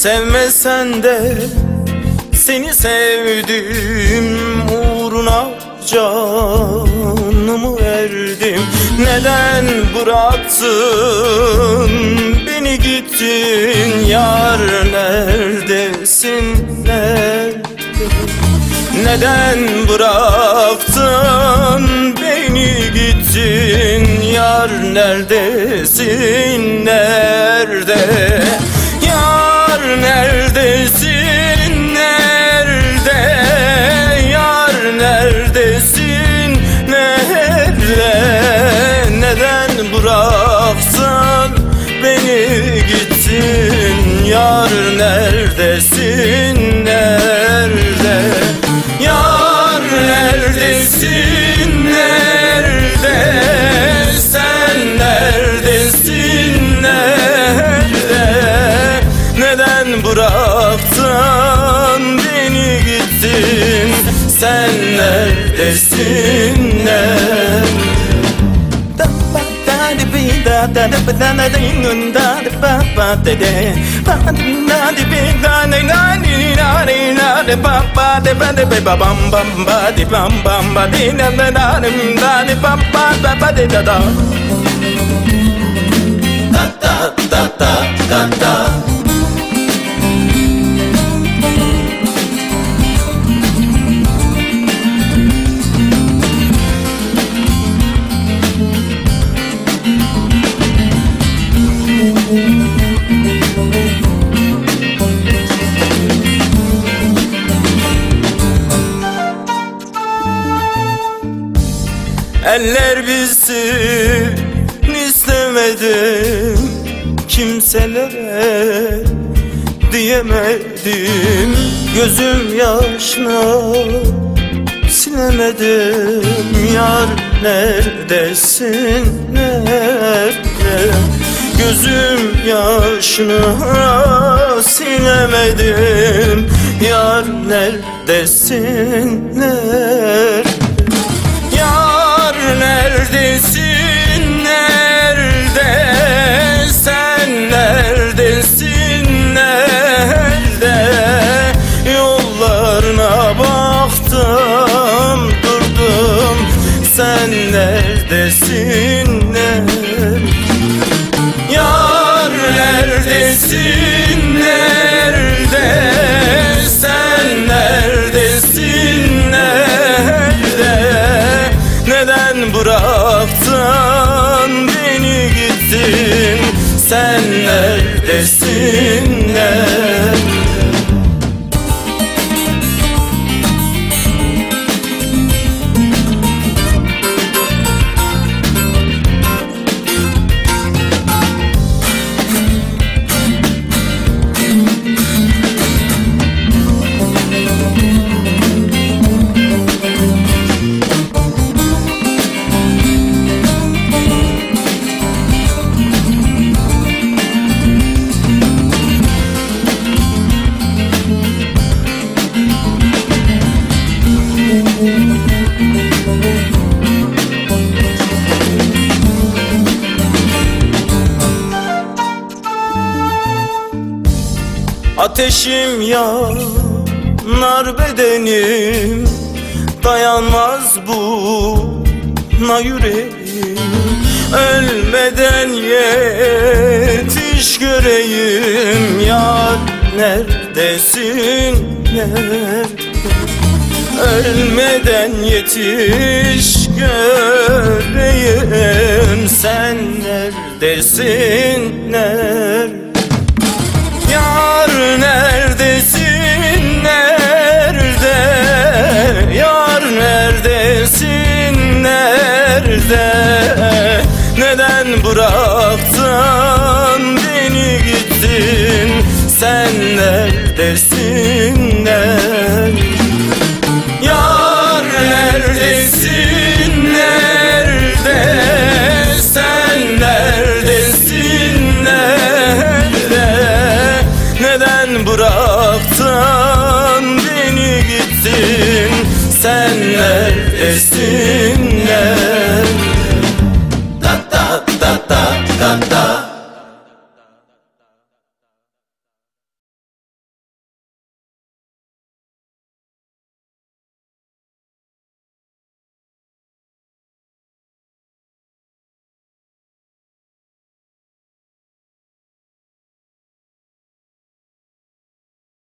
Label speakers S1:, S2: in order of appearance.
S1: Sevmesen de seni sevdim uğruna canımı verdim. Neden bıraktın beni gittin? Yar neredesin? Nerede? Neden bıraktın beni gittin? Yar neredesin Neden bıraktın beni gittin Yar neredesin nerede? Yar neredesin nerede? Sen neredesin nerede? Neden bıraktın beni gittin Sen neredesin nerede da da ba da na da nun da da ba ba da da ba na di bi da, na na ni na ni na, da ba ba da ba da ba bam bam ba, di bam bam ba, di na na na ni da di ba ba da ba di da. Da da da da da da. Eller bilsin istemedim kimselere diyemedim. Gözüm yaşına silemedim. Yar neredesin? Nerede? Gözüm yaşına silemedim. Yar neredesin? Nerede neredesin? Nerede? Sen neredesin? Nerede? Yollarına baktım durdum. Sen neredesin? Nerede? Yar neredesin Sen neredesin Ateşim yanar bedenim Dayanmaz bu na yüreğim. Ölmeden yetiş göreyim Yar neredesin nerede Ölmeden yetiş göreyim. Sen neredesin nerede Yar neredesin nerede? Yar neredesin nerede? Neden bıraktın beni gittin? Sen neredesin